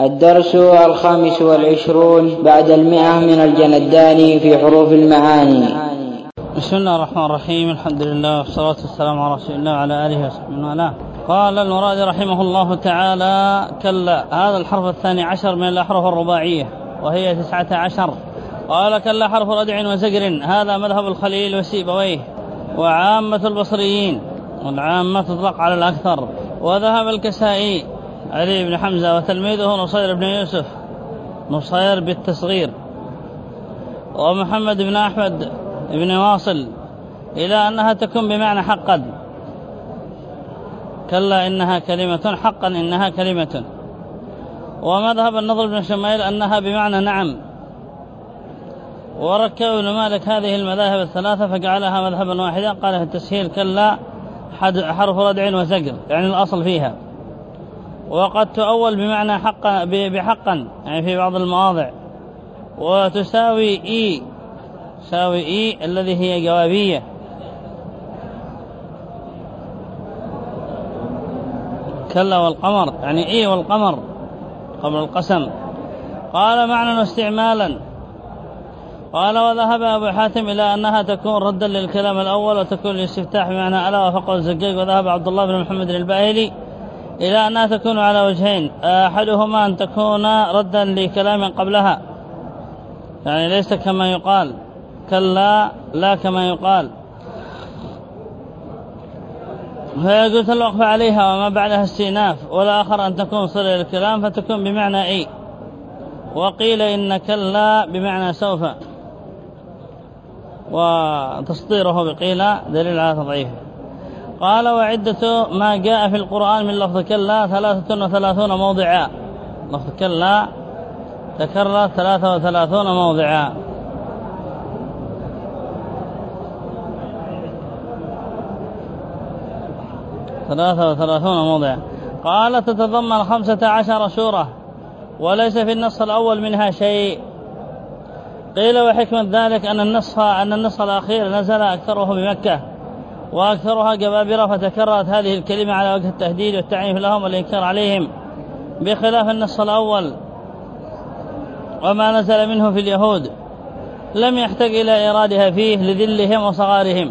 الدرس الخامس والعشرون بعد المئة من الجنداني في حروف المعاني. بسم الله الرحمن الرحيم. الحمد لله والصلاة والسلام على رسول الله وعلى آله وصحبه وعلى قال المراد رحمه الله تعالى كلا هذا الحرف الثاني عشر من الأحرف الرباعية وهي تسعة عشر. قال كلا حرف ردع وزجر هذا مذهب الخليل وسيبويه وعامة البصريين والعامة تطلق على الأكثر وذهب الكسائي علي بن حمزة وتلميذه نصير بن يوسف نصير بالتصغير. ومحمد بن أحمد بن واصل إلى أنها تكون بمعنى حقا. كلا إنها كلمة حقا إنها كلمة. ومذهب النضر بن شميل أنها بمعنى نعم. وركب ابن مالك هذه المذاهب الثلاثة فجعلها مذهبا واحدا. قال في التسهيل كلا حرف ردع وزجر يعني الأصل فيها. وقد تؤول بمعنى حقا بحقا يعني في بعض المواضع. وتساوي إي تساوي إي الذي هي جوابية. كلا والقمر يعني إي والقمر قبل القسم. قال معنى واستعمالا قال وذهب أبو حاتم إلى أنها تكون ردا للكلام الأول وتكون الاستفتاح بمعنى ألا وفقه الزجاج. وذهب عبد الله بن محمد الباهلي إلى أنها تكون على وجهين. أحدهما أن تكون ردا لكلام قبلها. يعني ليس كما يقال. كلا لا كما يقال. فيجوز الوقف عليها وما بعدها استئناف. والآخر أن تكون صلة للكلام فتكون بمعنى إي. وقيل إن كلا بمعنى سوف. وتصديره بقيل دليل على تضعيفه. قال وعدة ما جاء في القرآن من لفظ كلا ثلاثة وثلاثون موضعا. لفظ كلا تكرر ثلاثة وثلاثون موضعا. ثلاثة وثلاثون موضعا. قال تتضمن خمسة عشر سورة وليس في النص الأول منها شيء. قيل وحكمة ذلك أن النص أن النص الأخير نزل أكثره بمكة. وأكثرها جبابرة فتكررت هذه الكلمة على وجه التهديد والتعنيف لهم والإنكار عليهم بخلاف النص الأول وما نزل منه في اليهود. لم يحتاج إلى إيرادها فيه لذلهم وصغارهم.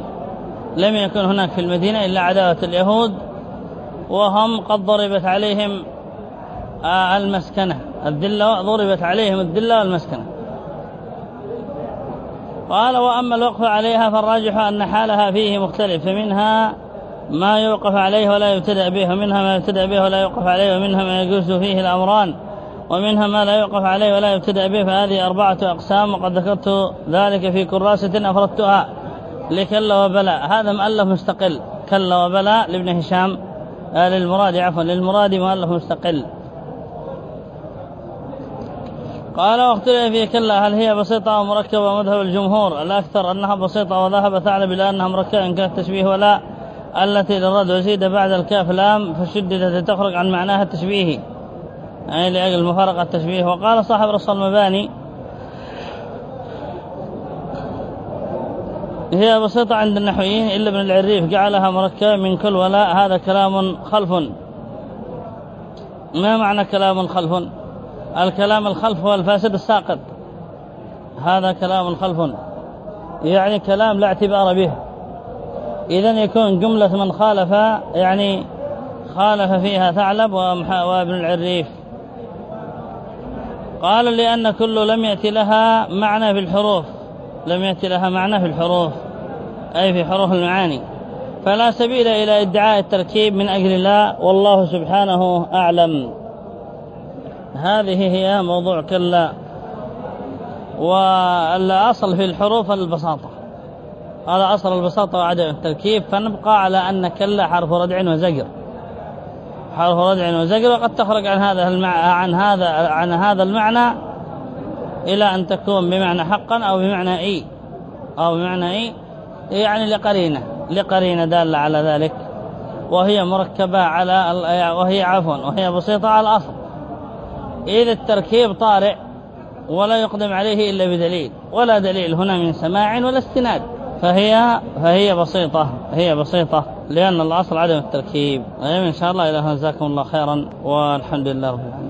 لم يكن هناك في المدينة إلا عداوة اليهود وهم قد ضربت عليهم المسكنة. الذلة ضربت عليهم الذلة والمسكنة. قال وأما الوقف عليها فالراجح أن حالها فيه مختلف فمنها ما يوقف عليه ولا يبتدأ به ومنها ما يبتدأ به ولا يوقف عليه ومنها ما يجوز فيه الأمران ومنها ما لا يوقف عليه ولا يبتدأ به فهذه أربعة أقسام وقد ذكرت ذلك في كراسة أفردتها لكلا وبلاء هذا مؤلف مستقل كلا وبلاء لابن هشام. آه للمراد عفوا للمراد مؤلف مستقل. قال واختلف في كلا هل هي بسيطة أو مركبة؟ مذهب الجمهور. الأكثر أنها بسيطة وذهب ثعلب إلى أنها مركبة إن كانت تشبيه ولا. التي للرد وزيد بعد الكاف لام فشددت تخرج عن معناها التشبيهي يعني لأجل مفارقة التشبيه. وقال صاحب رسول المباني هي بسيطة عند النحويين إلا ابن العريف جعلها مركبة من كل ولا هذا كلام خلف. ما معنى كلام خلف؟ الكلام الخلف هو الفاسد الساقط. هذا كلام خلف يعني كلام لا اعتبار به. إذا يكون جملة من خالف يعني خالف فيها ثعلب وابن العريف. قال لأن كل لم يأتي لها معنى في الحروف. لم يأتي لها معنى في الحروف. أي في حروف المعاني. فلا سبيل إلى ادعاء التركيب من أجل الله. والله سبحانه أعلم. هذه هي موضوع كلا والأصل في الحروف البساطة. هذا أصل البساطة وعدم التركيب. فنبقى على أن كلا حرف ردع وزجر. حرف ردع وزجر وقد تخرج عن هذا المع... عن هذا عن هذا المعنى إلى أن تكون بمعنى حقا أو بمعنى إي. أو بمعنى إي. يعني لقرينة. لقرينة دالة على ذلك. وهي مركبة على وهي عفوا وهي بسيطة على الأصل. إذا التركيب طارئ ولا يقدم عليه إلا بدليل ولا دليل هنا من سماع ولا استناد. فهي فهي بسيطة هي بسيطة لأن الأصل عدم التركيب. إن شاء الله إلى جزاكم الله خيرا والحمد لله رب العالمين.